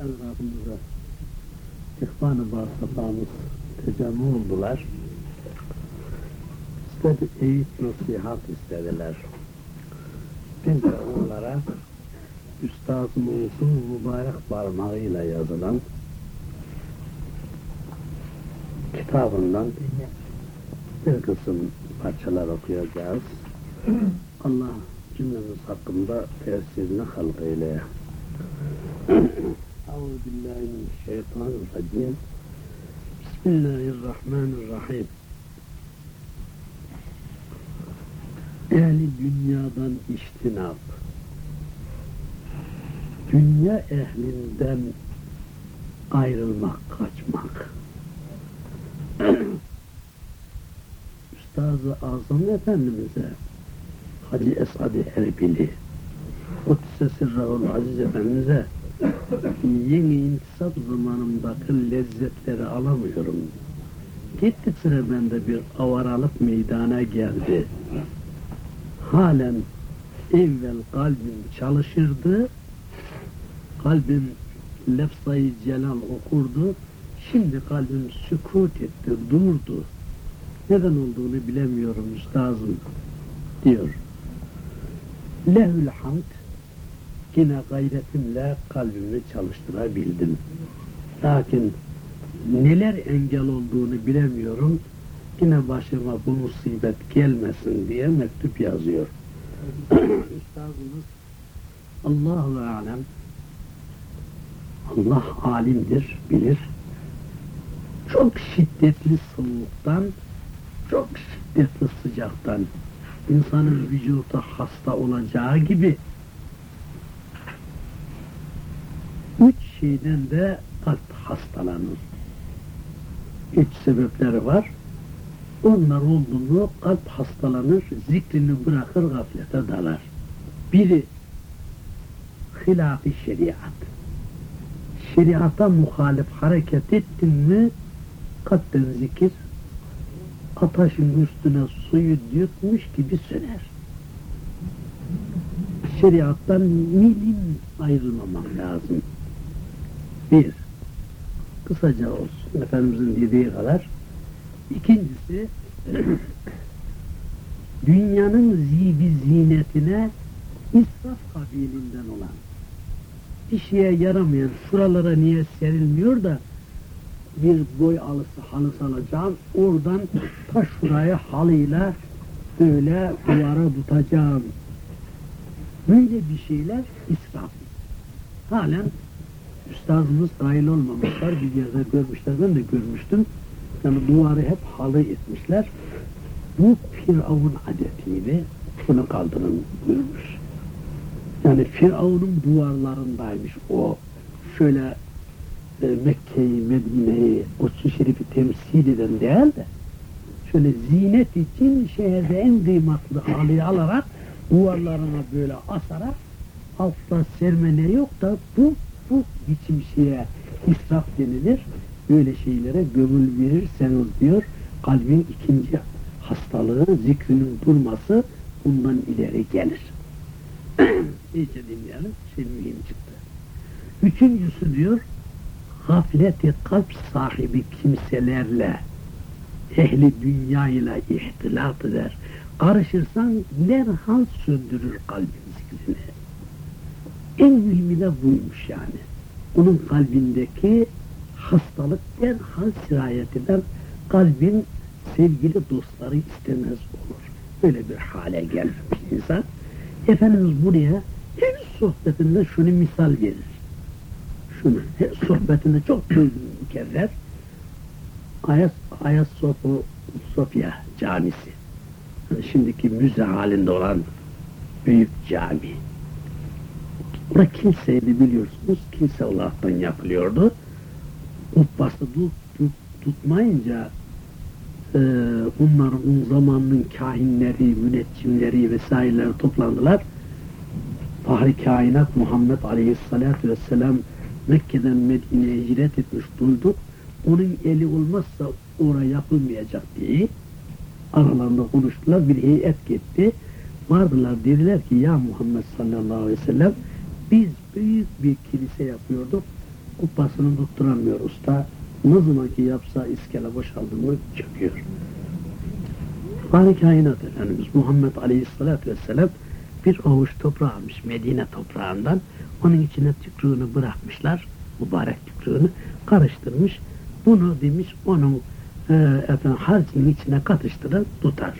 etrafımıza ihvan-ı vasıtamız tecemmü oldular. İşte bir eğit nasihat istediler. Biz de onlara üstazımızın mübarek parmağıyla yazılan kitabından bir kısım parçalar okuyacağız. Allah cümlemiz hakkında tesirini halk eyle. Euzubillahimineşşeytanirracim. Bismillahirrahmanirrahim. Ehli dünyadan iştinap. Dünya ehlinden ayrılmak, kaçmak. Üstaz-ı Azam Efendimiz'e Hacı Esad-ı Erbili Kudüs'e Sirrahul Aziz Efendimiz'e yeni intisap zamanımdaki lezzetleri alamıyorum. Gitti sıra bende bir avaralık meydana geldi. Halen evvel kalbim çalışırdı, kalbim lefzayı celal okurdu, şimdi kalbim sükut etti, durdu. Neden olduğunu bilemiyorum üstazım diyor. Lehül hamd yine gayretimle kalbimi çalıştırabildim. Lakin neler engel olduğunu bilemiyorum. Yine başıma bu musibet gelmesin diye mektup yazıyor. Üstazımız Allahu alem Allah alimdir, bilir. Çok şiddetli soğuktan, çok şiddetli sıcaktan insanın vücudu hasta olacağı gibi üç şeyden de hastalanır. Üç sebepleri var. Onlar olduğunu kalp hastalanır, zikrini bırakır, gaflete dalar. Biri, hilaf-ı şeriat. Şeriata muhalif hareket ettin mi, kalpten zikir, ataşın üstüne suyu dökmüş gibi söner. Şeriattan milim ayrılmamak lazım. Bir, kısaca olsun Efendimizin dediği kadar. İkincisi, dünyanın zibi zinetine israf kabilinden olan, şeye yaramayan, şuralara niye serilmiyor da bir boy alısı halısı alacağım, oradan ta şuraya halıyla böyle duvara tutacağım. Böyle bir şeyler israf. Halen üstazımız dahil olmamışlar, bir yerde görmüşler, ben de görmüştüm. Yani duvarı hep halı etmişler. Bu Firavun adetiydi, bunu kaldırın buyurmuş. Yani Firavun'un duvarlarındaymış o. Şöyle e, Mekke'yi, Medine'yi, Kutsu Şerif'i temsil eden değil de şöyle zinet için şehirde en kıymetli halıyı alarak duvarlarına böyle asarak altta sermene yok da bu bu biçim şeye israf denilir. Böyle şeylere gömül verirseniz diyor kalbin ikinci hastalığı zikrinin durması bundan ileri gelir. İyice dinleyelim. Şey mühim çıktı. Üçüncüsü diyor gafleti kalp sahibi kimselerle ehli dünya ile ihtilat eder. Karışırsan derhal söndürür kalbin zikrini. En mühimi de buymuş yani. Onun kalbindeki hastalık derhal sirayet eder. Kalbin sevgili dostları istemez olur. Böyle bir hale gelmiş insan. Efendimiz buraya her sohbetinde şunu misal verir. Şunu, her sohbetinde çok duydum mükerrer. Ayas, Ayas Sofya camisi. Yani şimdiki müze halinde olan büyük cami. Orada kiliseydi biliyorsunuz. Kilise olaraktan yapılıyordu. Kubbası tut, tut, tutmayınca e, onların zamanının kahinleri, müneccimleri vesaireleri toplandılar. Fahri kainat Muhammed Aleyhisselatü Vesselam Mekke'den Medine'ye hicret etmiş duyduk. Onun eli olmazsa oraya yapılmayacak diye aralarında konuştular. Bir heyet gitti. Vardılar dediler ki ya Muhammed sallallahu aleyhi ve biz büyük bir kilise yapıyorduk. Kubbasını tutturamıyor usta. Ne zaman ki yapsa iskele boşaldı mı çöküyor. Fahri kainat Efendimiz Muhammed Aleyhisselatü Vesselam bir avuç toprağı almış Medine toprağından. Onun içine tükrüğünü bırakmışlar. Mübarek tükrüğünü karıştırmış. Bunu demiş onun e, efendim, harcının içine katıştırır tutar.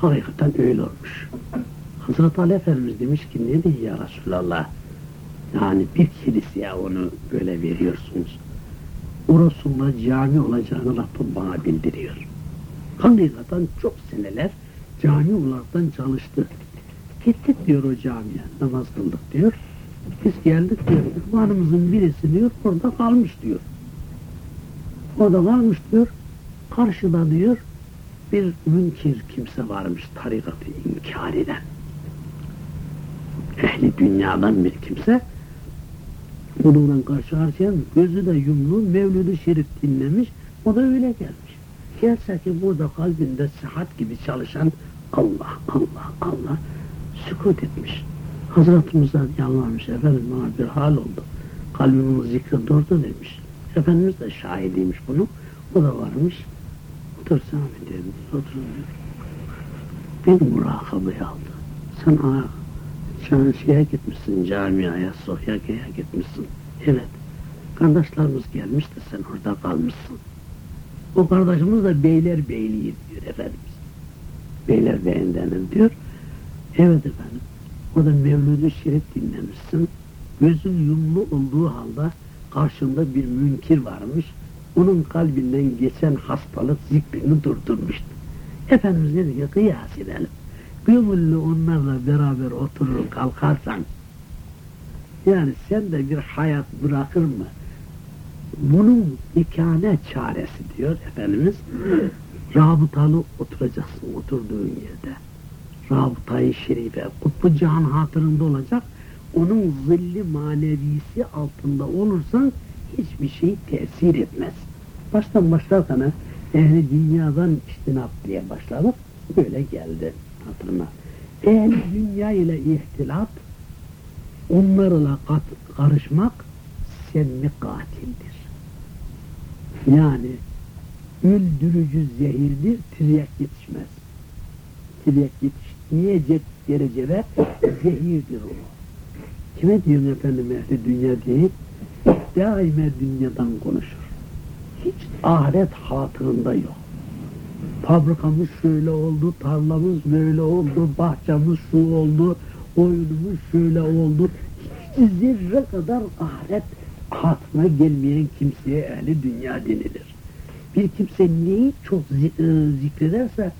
Hakikaten öyle olmuş. Hazreti Ali Efendimiz demiş ki ne diyor ya Resulallah? Yani bir kiliseye onu böyle veriyorsunuz. Orasında cami olacağını Rabbim bana bildiriyor. Hakikaten çok seneler cami olaraktan çalıştı. Gittik diyor o camiye, namaz kıldık diyor. Biz geldik diyor, ihvanımızın birisi diyor, orada kalmış diyor. Orada kalmış diyor, karşıda diyor, bir münkir kimse varmış tarikatı inkar eden. Ehli dünyadan bir kimse, bununla karşı karşıya gözü de yumlu, Mevlid-i Şerif dinlemiş, o da öyle gelmiş. Gelse ki burada kalbinde sıhhat gibi çalışan Allah, Allah, Allah sükut etmiş. Hazretimize yalvarmış, efendim bana bir hal oldu. Kalbimin zikri durdu demiş. Efendimiz de şahidiymiş bunu. O da varmış. Otursam diyor, oturun. Bir murakabı aldı. Sen aa, sen gitmişsin camiaya, Sofya'ya gitmişsin. Evet. Kardeşlerimiz gelmiş de sen orada kalmışsın. O kardeşimiz de Beyler Beyliği diyor Efendimiz. Beyler Beyindenim diyor. Evet efendim. O da Mevlüt-ü Şerif dinlemişsin. Gözün yumlu olduğu halde karşında bir münkir varmış. Onun kalbinden geçen hastalık zikrini durdurmuştu. Efendimiz dedi ki kıyas edelim. Gönüllü onlarla beraber oturur kalkarsan yani sen de bir hayat bırakır mı? Bunun ikane çaresi diyor Efendimiz. Rabıtalı oturacaksın oturduğun yerde. Rabıtayı şerife, kutbu cihan hatırında olacak. Onun zilli manevisi altında olursan hiçbir şey tesir etmez. Baştan başlarken ehli dünyadan iştinap diye başladık. Böyle geldi hatırına. Ehli dünya ile ihtilat, onlarla kat, karışmak senmi katildir. Yani öldürücü zehirdir, tiryek yetişmez. Tiryek yetişmeyecek derecede zehirdir o. Kime diyorum efendim ehli dünya değil? Daima dünyadan konuşur. Hiç ahiret hatırında yok. Fabrikamız şöyle oldu, tarlamız böyle oldu, bahçemiz şu oldu, oyunumuz şöyle oldu. Hiç zerre kadar ahiret hatırına gelmeyen kimseye ehli dünya denilir. Bir kimse neyi çok zikrederse,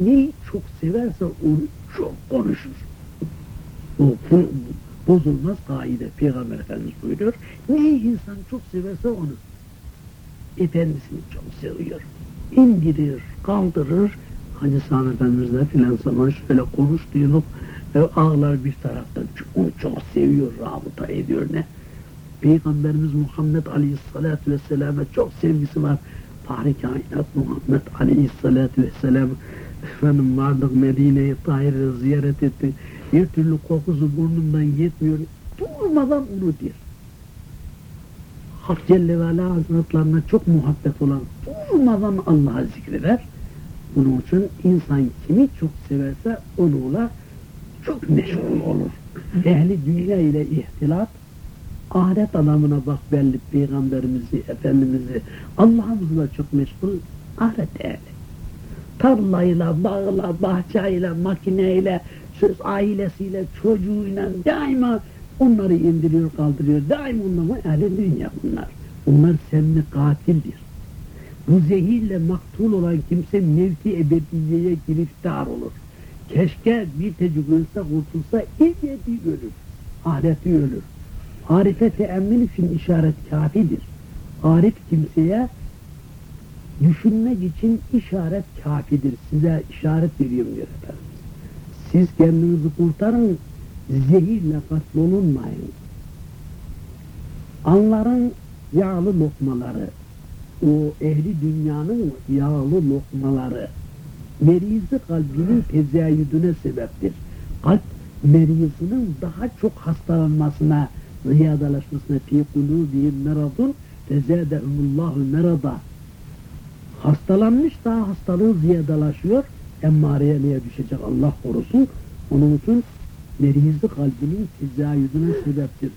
neyi çok severse onu çok konuşur. O bozulmaz kaide. Peygamber Efendimiz buyuruyor. Neyi insan çok severse onu. Efendisini çok seviyor. İndirir, kaldırır. Hacı Sami Efendimizle filan zaman şöyle konuştuyduk. E, ağlar bir taraftan. Onu çok seviyor, rabıta ediyor ne. Peygamberimiz Muhammed Aleyhisselatü Vesselam'a çok sevgisi var. Fahri kainat Muhammed Aleyhisselatü Vesselam efendim vardık Medine'yi Tahir'i ziyaret ettik. Bir türlü kokusu burnundan gitmiyor. Durmadan onu der. Hak Celle ve Ala Hazretlerine çok muhabbet olan durmadan Allah'a zikreder. Bunun için insan kimi çok severse onunla çok meşgul olur. Ehli dünya ile ihtilat ahiret adamına bak belli peygamberimizi, efendimizi Allah'ımızla çok meşgul ahiret ehli. Tarlayla, bağla, bahçeyle, makineyle, söz ailesiyle, çocuğuyla daima onları indiriyor, kaldırıyor. Daima onları ehli dünya bunlar. Bunlar seninle katildir. Bu zehirle maktul olan kimse mevki ebediyeye giriftar olur. Keşke bir tecrübe kurtulsa ebedi ölür. Ahireti ölür. Arife teemmül için işaret kafidir. Arif kimseye düşünmek için işaret kafidir. Size işaret veriyorum diyor efendim. Siz kendinizi kurtarın, zehirle katlolunmayın. Anların yağlı lokmaları, o ehli dünyanın yağlı lokmaları, merizi kalbinin tezayüdüne sebeptir. Kalp merizinin daha çok hastalanmasına ziyadalaşmasına fi kulubihim meradun fezâdehumullahu merada hastalanmış daha hastalığı ziyadalaşıyor emmareye neye düşecek Allah korusun onun için merizli kalbinin tezayüdüne sebeptir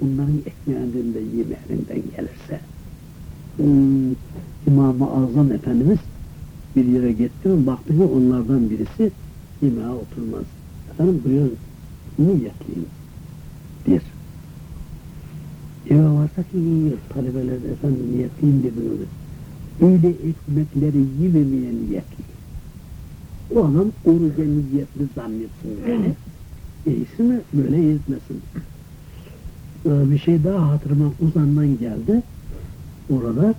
bunların ekmeğinden de yemeğinden gelirse. Hmm, İmam-ı Azam Efendimiz bir yere gitti mi baktı ki onlardan birisi yemeğe oturmaz. Efendim buyurun niyetliyim. Bir eve varsa ki talebeler efendim niyetliyim dedi onu öyle ekmekleri yememeye niyetli. O adam oruca niyetli zannetsin beni iyisi mi böyle yetmesin ee, bir şey daha hatırıma uzandan geldi orada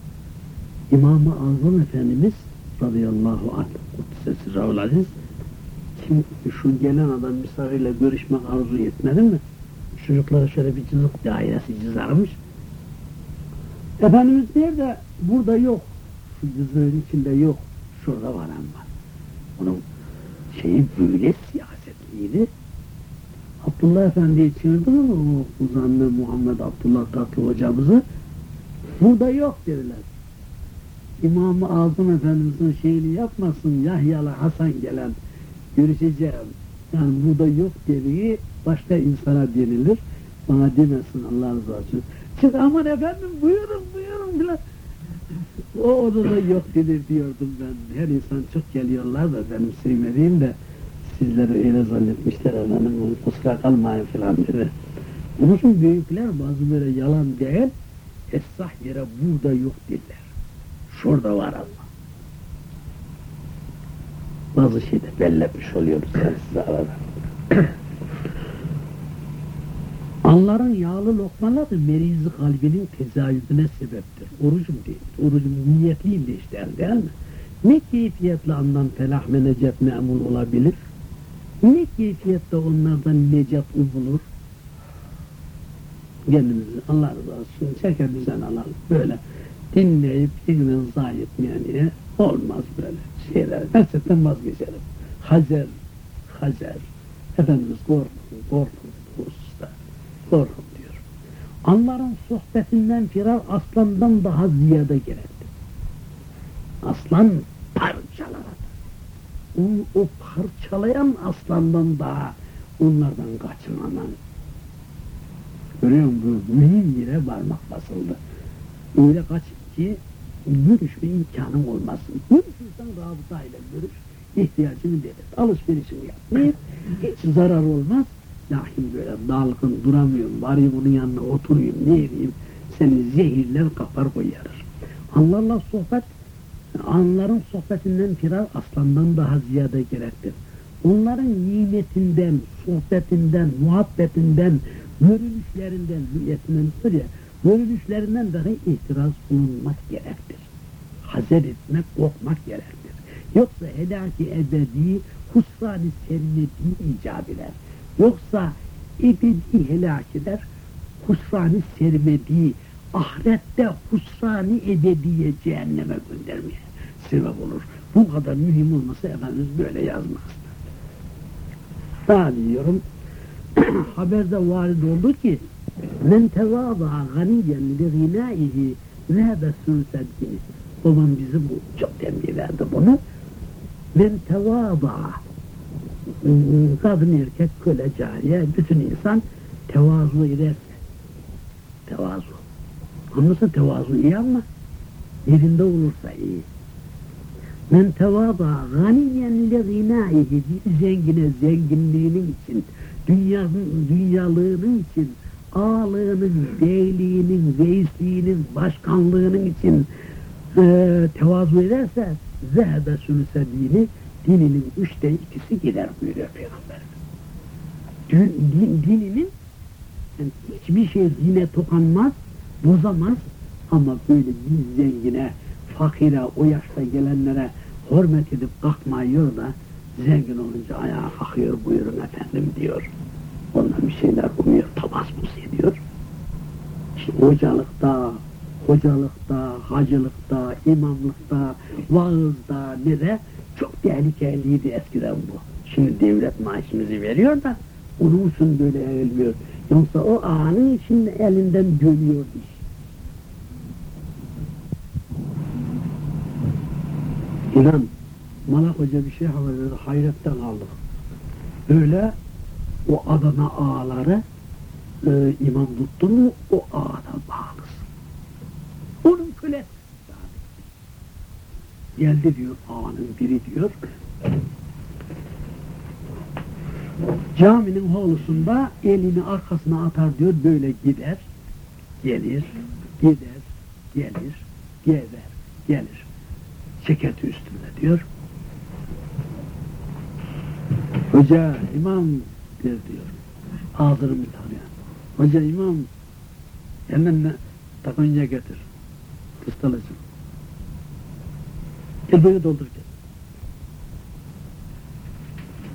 İmam-ı Azam Efendimiz radıyallahu anh kutsesi Raul Aziz kim şu gelen adam misafirle görüşmek arzu etmedi mi? Çocuklara şöyle bir cızık dairesi çizermiş. Efendimiz nerede? Burada yok. Şu cızığın içinde yok. Şurada var ama. Onun şeyi böyle siyasetliydi. Abdullah Efendi'yi çağırdı mı o uzanlı Muhammed Abdullah Tatlı hocamızı? Burada yok dediler. İmam-ı Azam Efendimiz'in şeyini yapmasın Yahyalı Hasan gelen görüşeceğim. Yani burada yok dediği başka insana denilir. Bana demesin Allah razı olsun. Çık aman efendim buyurun buyurun filan. O odada yok denir diyordum ben. Her insan çok geliyorlar da benim sevmediğim de sizleri öyle zannetmişler efendim kusura kalmayın filan dedi. Onun için büyükler bazı böyle yalan değil esrah yere burada yok derler. Şurada var Allah. Bazı şeyde bellemiş oluyoruz yani size arada. Anların yağlı lokmaları merizi kalbinin tezayüdüne sebeptir. Orucum değil. Orucum niyetliyim de işte değil mi? Ne keyfiyetle andan felah ve memnun olabilir? Ne keyfiyette onlardan necat umulur? Kendimizi Allah razı olsun çeker düzen alalım. Böyle dinleyip ilmen zayi etmeyene olmaz böyle şeyler. Gerçekten vazgeçelim. Hazer, hazer. Efendimiz korkun, korkun bu hususta. Korkun diyor. Anların sohbetinden firar aslandan daha ziyade gerekti. Aslan parçalar. O, o parçalayan aslandan daha onlardan kaçınmaman. Görüyor musun? Mühim yere parmak basıldı. Öyle kaç ki görüşme imkanın olmasın. Görüşürsen rabıtayla görüş, ihtiyacını delir. Alışverişini yapmayıp hiç zarar olmaz. Lakin böyle dalgın duramıyorum, bari bunun yanına oturayım, ne edeyim, seni zehirler kapar koyarır. Anlarla sohbet, anların sohbetinden firar aslandan daha ziyade gerektir. Onların nimetinden, sohbetinden, muhabbetinden, görünüşlerinden, hüyetinden ya, görünüşlerinden dahi itiraz bulunmak gerektir. Hazer etmek, korkmak gerektir. Yoksa helaki ebedi, husran-ı sermedi icap eder. Yoksa ebedi helak eder, husran-ı sermedi, ahirette husran-ı ebediye cehenneme göndermeye sebep olur. Bu kadar mühim olmasa Efendimiz böyle yazmaz. Daha diyorum, haberde varid oldu ki men tevâza ganiyen li gînâihi zâbe sünseddini babam bizi bu çok tembih verdi bunu men tevâza kadın erkek köle cariye bütün insan tevazu ederse tevazu anlasa tevazu iyi ama yerinde olursa iyi men tevâza ganiyen li gînâihi bir zengine zenginliğinin için dünyanın, dünyalığının için, ağalığının, beyliğinin, reisliğinin, başkanlığının için e, tevazu ederse zehebe sülüse dini, dininin üçte ikisi gider buyuruyor Peygamber. Din, din, dininin yani hiçbir şey dine tokanmaz, bozamaz ama böyle bir zengine, fakire, o yaşta gelenlere hürmet edip kalkmıyor da zengin olunca ayağa kalkıyor buyurun efendim diyor. Ondan bir şeyler umuyor, tabasmus ediyor. İşte hocalıkta, hocalıkta, hacılıkta, imamlıkta, vaazda ne de çok tehlikeliydi eskiden bu. Şimdi devlet maaşımızı veriyor da onun için böyle eğilmiyor. Yoksa o ağanın içinde elinden dönüyor iş. İnan, Malak Hoca bir şey haber verdi, hayretten aldık. Öyle o Adana ağaları e, imam tuttu mu o ağada bağlısın. Onun kölesi. Geldi diyor ağanın biri diyor. Caminin havlusunda elini arkasına atar diyor böyle gider, gelir, gider, gelir, gezer, gelir. Ceketi üstünde diyor. Hoca imam der diyor. Ağzını tanıyor? Hoca imam elinden takonya getir. Kıstalıcım. Gel böyle doldur gel.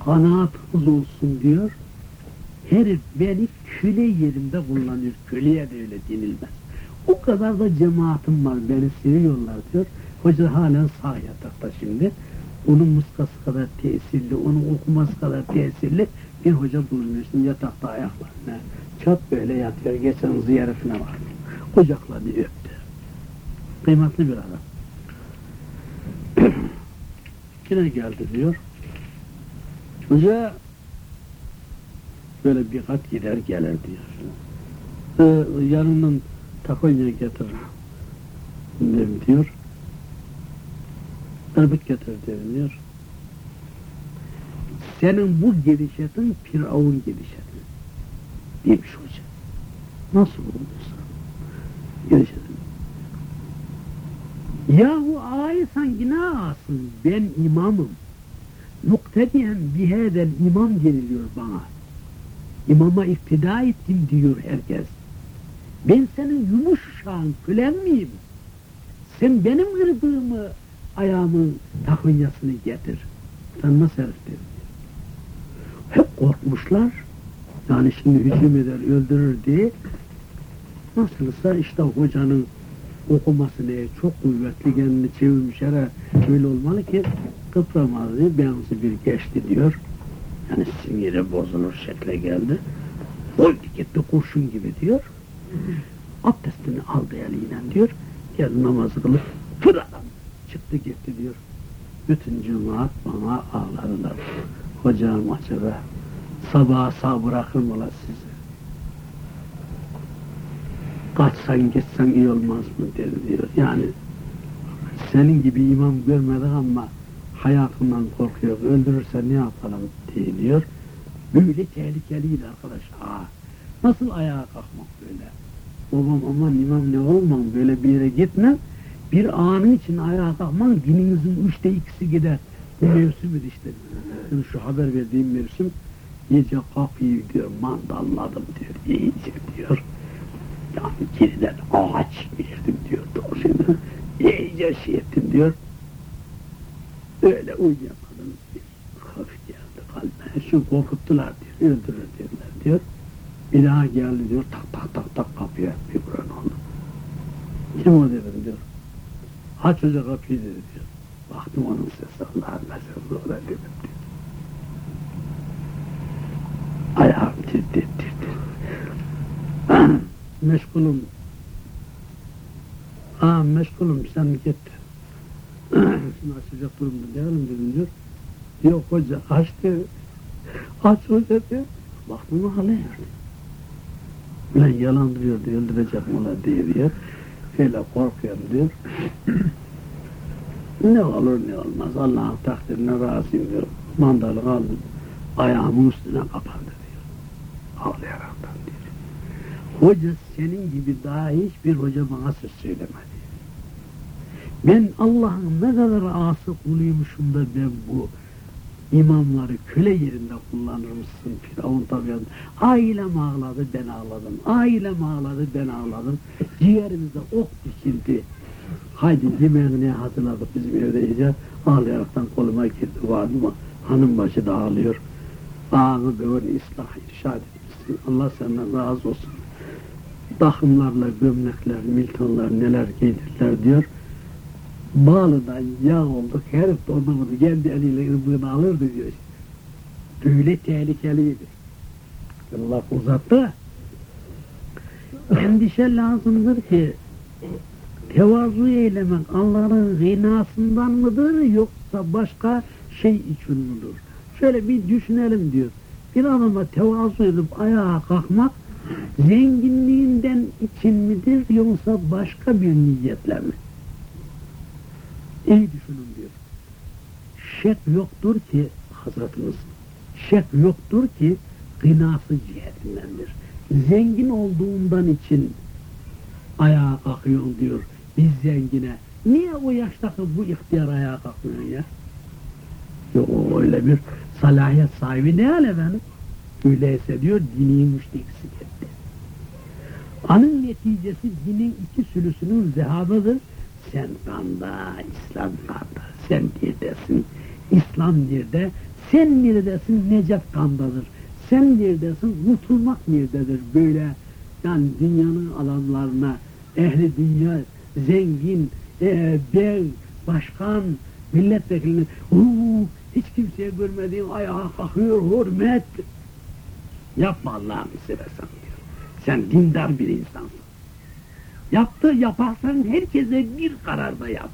Kanaatınız olsun diyor. Herif beni köle yerimde kullanıyor. Köleye de öyle denilmez. O kadar da cemaatim var beni seviyorlar diyor. Hoca halen sağ yatakta şimdi. Onun muskası kadar tesirli, onun okuması kadar tesirli bir hoca bulunmuyor. Şimdi yatakta ayaklarına. Çat böyle yatıyor. Geçen ziyaretine var. Kucaklarını öptü. Kıymetli bir adam. Yine geldi diyor. Hoca böyle bir kat gider gelir diyor. Ee, yanından takonya getir diyor. Elbet getir dedim diyor. Senin bu gelişetin Firavun gelişeti. Demiş hoca. Nasıl olursa. Gelişetin. Yahu ağayı sanki ne ağasın? Ben imamım. Muktediyen bihedel imam deniliyor bana. İmama iktida ettim diyor herkes. Ben senin yumuşağın kölen miyim? Sen benim kırdığımı ayağımın takunyasını getir. Nasıl herif diyor. Hep korkmuşlar. Yani şimdi hücum eder, öldürür diye. Nasılsa işte hocanın okuması neye çok kuvvetli kendini çevirmiş yere öyle olmalı ki kıpramaz diye benzi bir geçti diyor. Yani siniri bozulur şekle geldi. Koydu gitti kurşun gibi diyor. Abdestini aldı eliyle diyor. Gel namazı kılıp fırladan çıktı gitti diyor. Bütün cemaat bana ağladılar. Hocam acaba sabaha sağ bırakır mı la sizi? Kaçsan gitsen iyi olmaz mı dedi diyor. Yani senin gibi imam görmedik ama hayatından korkuyor. Öldürürse ne yapalım diye diyor. Böyle tehlikeliydi arkadaş. Aa, nasıl ayağa kalkmak böyle? Babam aman imam ne olmam böyle bir yere gitme. Bir anı için ayağa kalkman dininizin üçte ikisi gider. Bu mevsimdir işte. Yani şu haber verdiğim mevsim iyice kapıyı diyor mandalladım diyor. iyice diyor. Yani geriden ağaç verdim diyor doğrusunu. İyice şey ettim diyor. Öyle uyuyamadım. Hafif geldi kalbime. Şu korkuttular diyor. Öldürür diyorlar diyor. Bir daha geldi diyor. Tak tak tak tak kapıya bir vuran oldu. Kim o dedim diyor. Aç hoca kapıyı dedi diyor. Baktım onun sesi Allah'ın mesajı o da dedim diyor. Ayağım tirdi tirdi. meşgulüm. Aa meşgulüm sen git. Şimdi açacak durumda değilim dedim diyor. Yok hoca aç diyor. Aç hoca diyor. Baktım ağlıyor. Ulan yalan diyor diyor öldürecek mi ulan diye diyor. Öyle korkuyorum diyor. ne olur ne olmaz Allah'ın takdirine razıyım diyor. Mandalı aldım. Ayağımın üstüne kapandı diyor. Ağlayaraktan diyor. Hoca senin gibi daha hiçbir hoca bana söz söylemedi. Ben Allah'ın ne kadar ası kuluymuşum da ben bu imamları köle yerinde kullanırmışsın Firavun tabiatı. Ailem ağladı ben ağladım. Ailem ağladı ben ağladım. Ciğerimizde ok dikildi. Haydi yemeğini hazırladık bizim evde iyice. Ağlayaraktan koluma girdi vardı mı? Hanım başı da ağlıyor. Ağını böyle ıslah irşad etmişsin. Allah senden razı olsun. Takımlarla gömlekler, miltonlar neler giydirdiler diyor. Bağlıdan yağ olduk, herif de ondan kendi eliyle ırbığını alırdı diyor. Böyle tehlikeliydi. Allah uzattı, endişe lazımdır ki tevazu eylemek Allah'ın gınasından mıdır yoksa başka şey için midir? Şöyle bir düşünelim diyor. Bir adama tevazu edip ayağa kalkmak zenginliğinden için midir yoksa başka bir niyetle mi? İyi düşünün diyor. Şek yoktur ki Hazretimiz, şek yoktur ki gınası cihetindendir. Zengin olduğundan için ayağa kalkıyorsun diyor biz zengine. Niye o yaştaki bu ihtiyar ayağa kalkmıyor ya? Yok öyle bir salahiyet sahibi değil efendim. Öyleyse diyor dini müştekisi etti. Anın neticesi dinin iki sülüsünün zehabıdır. Sen kanda, İslam kanda. Sen neredesin? İslam nerede? Sen neredesin? Necat kandadır. Sen neredesin? Unutulmak nerededir? Böyle yani dünyanın alanlarına ehli dünya, zengin, e, dev, başkan, milletvekilini uuu hiç kimseye görmediğin ayağa kalkıyor hürmet. Yapma Allah'ını seversen diyor. Sen dindar bir insansın. Yaptı yaparsan herkese bir kararda yap.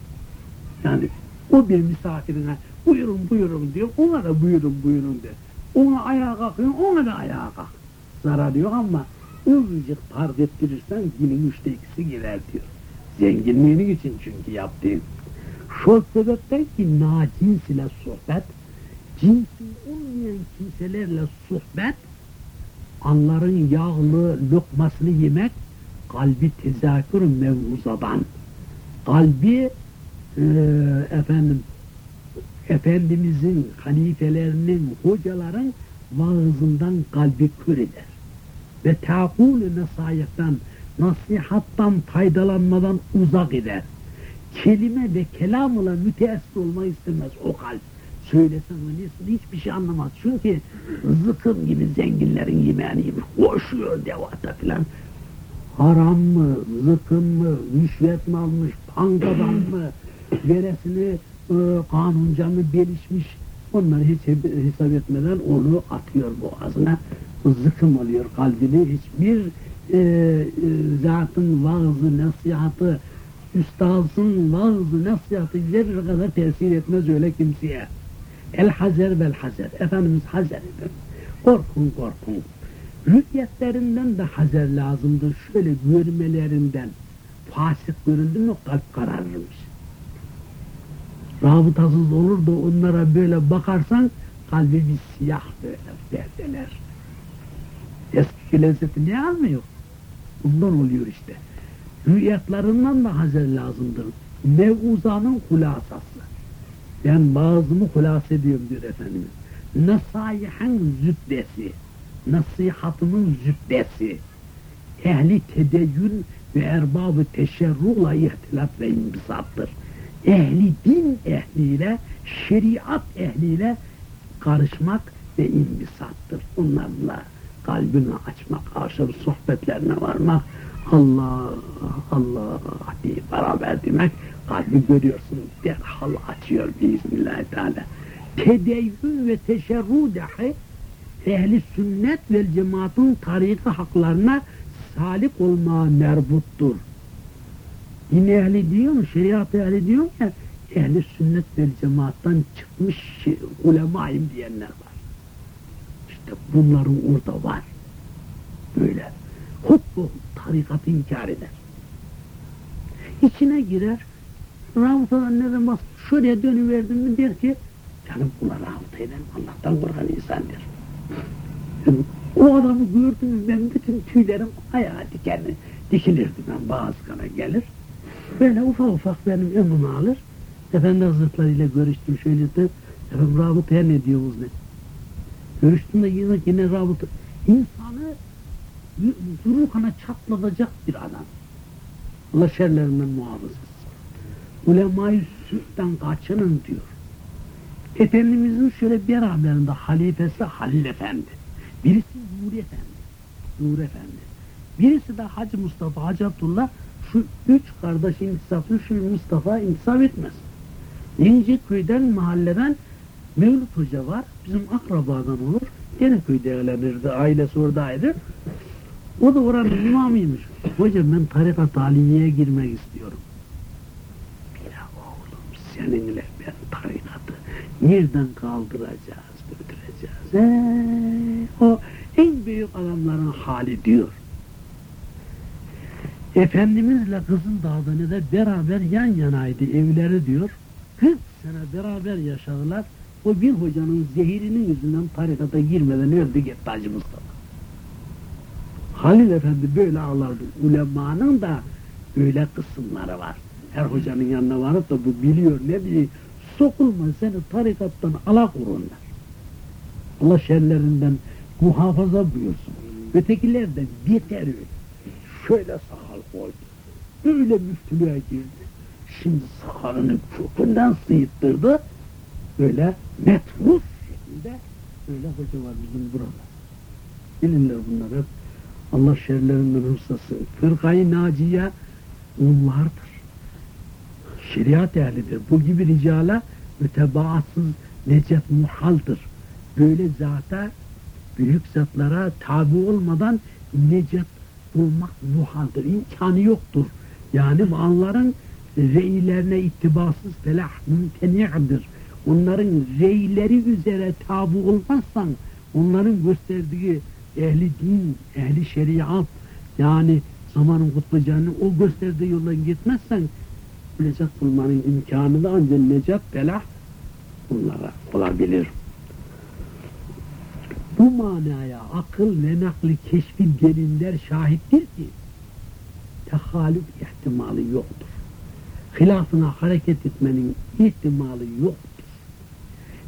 Yani o bir misafirine buyurun buyurun diyor, ona da buyurun buyurun diyor. Ona ayağa kalkıyor, ona da ayağa kalk. Zarar yok ama ıvıcık fark ettirirsen dinin üçte ikisi girer diyor. Zenginliğinin için çünkü yaptığın. Şu sebepten ki nacins ile sohbet, cinsi olmayan kimselerle sohbet, anların yağlı lokmasını yemek, kalbi tezakür mevzuzadan, kalbi e, efendim Efendimizin, halifelerinin, hocaların vaazından kalbi kör eder. Ve taakul nasayettan, nasihattan faydalanmadan uzak eder. Kelime ve kelam ile müteessir olmayı istemez o kalp. Söylesen öylesine hiçbir şey anlamaz. Çünkü zıkım gibi zenginlerin yemeğini yemiş. Koşuyor devata filan. Haram mı, zıkım mı, rüşvet mi almış, pangadan mı, veresini e, kanunca mı gelişmiş? Onları hiç hesap etmeden onu atıyor boğazına zıkım oluyor kalbini hiçbir e, e, zatın vaazı nasihatı üstazın vaazı nasihatı zerre kadar tesir etmez öyle kimseye. El hazer vel hazer Efendimiz hazer edin korkun korkun rütyetlerinden de hazer lazımdır şöyle görmelerinden fasık görüldü mü kalp kararırmış rabıtasız olur da onlara böyle bakarsan kalbi bir siyah böyle perdeler. Eski lezzeti ne almıyor? Bundan oluyor işte. Rüyetlarından da hazer lazımdır. Mevuzanın hulasası. Ben bazımı hulas ediyorum diyor Efendimiz. Nasaihan züddesi. Nasihatımın züddesi. Ehli tedeyyün ve erbabı teşerruhla ihtilaf ve imbisattır ehli din ehliyle, şeriat ehliyle karışmak ve imbisattır. Onlarla kalbini açmak, aşırı sohbetlerine varmak, Allah, Allah diye beraber demek, kalbi görüyorsun derhal açıyor biiznillahü teala. Tedeyyün ve teşerru dahi ehli sünnet ve cemaatın tariki haklarına salik olmaya merbuttur. Din ehli diyor mu, şeriat ehli diyor ya, ehli sünnet vel cemaattan çıkmış ulemayım diyenler var. İşte bunların orada var. Böyle. Hop bu tarikat inkar eder. İçine girer, rabıtadan nereden bak, şuraya dönüverdim mi der ki, canım buna rabıta Allah'tan korkan insandır. Yani, o adamı gördüm ben bütün tüylerim ayağa diker, dikilirdi ben bazı kana gelir. Böyle ufak ufak benim ömrümü alır. Efendi Hazretleri ile görüştüm şöyle de. Efendim rabıtaya ne diyorsunuz ne? Görüştüm de yine, yine rabıta. İnsanı dururkana çatlatacak bir adam. Allah şerlerinden muhafız etsin. Ulema-i kaçının diyor. Efendimizin şöyle beraberinde halifesi Halil Efendi. Birisi Nuri Efendi. Nuri Efendi. Birisi de Hacı Mustafa Hacı Abdullah şu üç kardeş intisaplı şu Mustafa intisap etmez. İnci köyden mahalleden Mevlüt Hoca var. Bizim akrabadan olur. Gene köyde evlenirdi. Ailesi oradaydı. O da oranın imamıymış. Hocam ben tarikat aliyeye girmek istiyorum. Ya oğlum seninle ben tarikatı nereden kaldıracağız, götüreceğiz? Ee, o en büyük adamların hali diyor. Efendimizle kızın dağda da beraber yan yanaydı evleri diyor. 40 sene beraber yaşadılar. O bir hocanın zehirinin yüzünden tarikata girmeden öldü gitti Hacı Mustafa. Halil Efendi böyle ağlardı. Ulemanın da öyle kısımları var. Her hocanın yanına varıp da bu biliyor ne biliyor. Sokulma seni tarikattan alak vururlar. Allah şerlerinden muhafaza buyursun. Ötekiler de beter öyle. Şöyle sakal koydu. Böyle müftülüğe girdi. Şimdi sakalını kökünden sıyıttırdı. Böyle metrus şekilde öyle hoca var bizim burada. Bilinler bunlar hep. Allah şerlerinden ruhsası. Fırkayı naciye onlardır. Şeriat ehlidir. Bu gibi ricala mütebaatsız necet muhaldır. Böyle zata, büyük zatlara tabi olmadan necet bulmak muhaldır. İmkanı yoktur. Yani onların reylerine ittibasız felah mümteni'dir. Onların reyleri üzere tabi olmazsan, onların gösterdiği ehli din, ehli şeriat, yani zamanın kutlayacağını o gösterdiği yoldan gitmezsen, necat bulmanın imkanı da ancak necat felah bunlara olabilir. Bu manaya akıl ve nakli keşfi deliller şahittir ki, tehalüf ihtimali yoktur. Hilafına hareket etmenin ihtimali yoktur.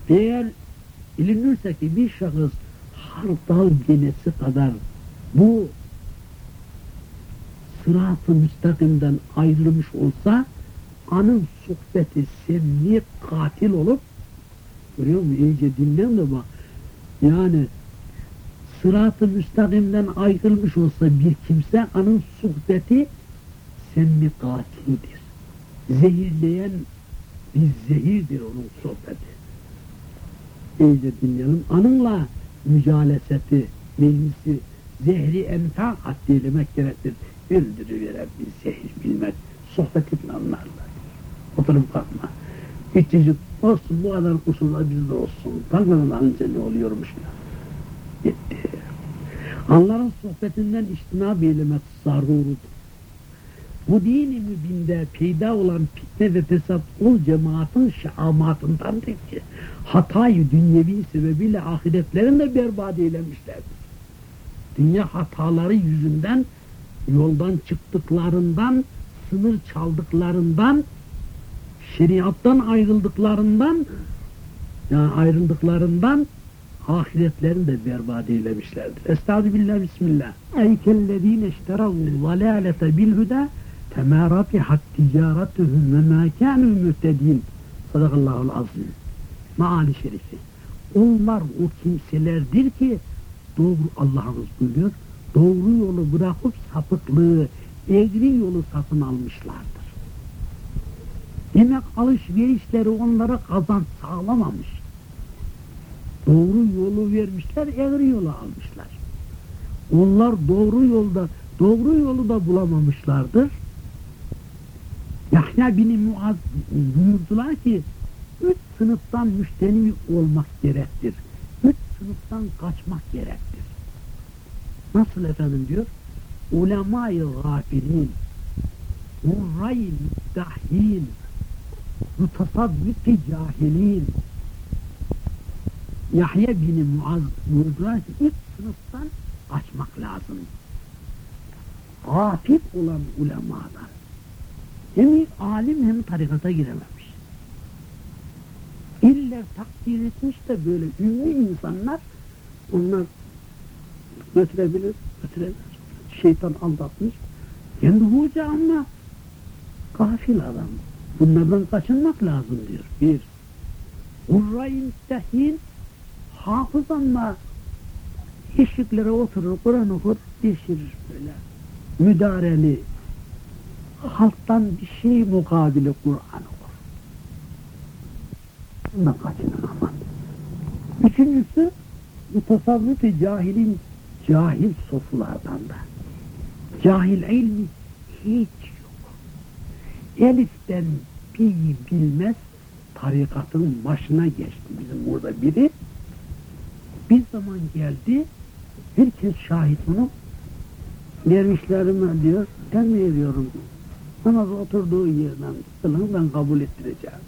Eğer bilinirse ki bir şahıs hardal genesi kadar bu sırat-ı müstakimden ayrılmış olsa anın sohbeti semni katil olup görüyor musun iyice dinleyin de bak. Yani sırat-ı müstakimden ayrılmış olsa bir kimse anın sohbeti semmi katildir zehirleyen bir zehirdir onun sohbeti. İyice dinleyelim. Anınla mücaleseti, meclisi, zehri enfa demek gerektir. Öldürüveren bir zehir bilmek, sohbet etme onlarla. Oturup kalkma. İçici olsun bu kadar kusurlar bizde olsun. Bakmadan alınca ne oluyormuş ya. Gitti. Onların sohbetinden iştinab eylemek zarurudur. Bu dini mübinde peyda olan fitne ve fesat ol cemaatin şaamatındandır ki hatayı dünyevi sebebiyle ahiretlerini de berbat eylemişlerdir. Dünya hataları yüzünden yoldan çıktıklarından, sınır çaldıklarından, şeriattan ayrıldıklarından, yani ayrıldıklarından ahiretlerini de berbat eylemişlerdir. Estağfirullah, Bismillah. Ey kellezine işteravu zalalete bil huda temâ rafihat ticaretuhum ve mâ kânû mühtedîn. Sadakallahul azim. Maali şerifi. Onlar o kimselerdir ki doğru Allah'ımız buyuruyor. Doğru yolu bırakıp sapıklığı, egri yolu satın almışlardır. Demek alışverişleri onlara kazanç sağlamamış. Doğru yolu vermişler, egri yolu almışlar. Onlar doğru yolda, doğru yolu da bulamamışlardır. Yahya bin Muaz buyurdular ki, üç sınıftan müşteni olmak gerektir. Üç sınıftan kaçmak gerektir. Nasıl efendim diyor? Ulemâ-i gâfilîn, murray-i mutasaddiki cahilin. Yahya bin Muaz buyurdular ki ilk sınıftan kaçmak lazım. Gafil olan ulemadan. Hem alim hem tarikata girememiş. İller takdir etmiş de böyle ünlü insanlar onlar götürebilir, götürebilir. Şeytan aldatmış. Kendi hoca ama gafil adam. Bunlardan kaçınmak lazım diyor. Bir. Urra-i müstehin hafız ama oturur, Kur'an okur, geçirir böyle. Müdareli, halktan bir şey mukabili Kur'an okur. Bundan kaçının aman. Üçüncüsü, mutasavvıf-ı cahilin cahil sofulardan da. Cahil ilmi hiç yok. Elif'ten pi'yi bilmez, tarikatın başına geçti bizim burada biri. Bir zaman geldi, herkes şahit bunu. Dervişlerime diyor, ben mi ediyorum? Namaz oturduğu yerden kılın ben kabul ettireceğim.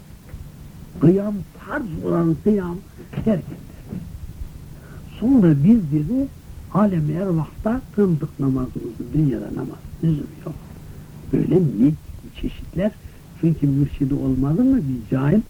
Kıyam tarz olan kıyam terk. Sonra biz dedi, alem ervahta kıldık namazımızı, dünyada namaz, lüzum yok. Böyle ne çeşitler, çünkü mürşidi olmalı mı? Bir cahil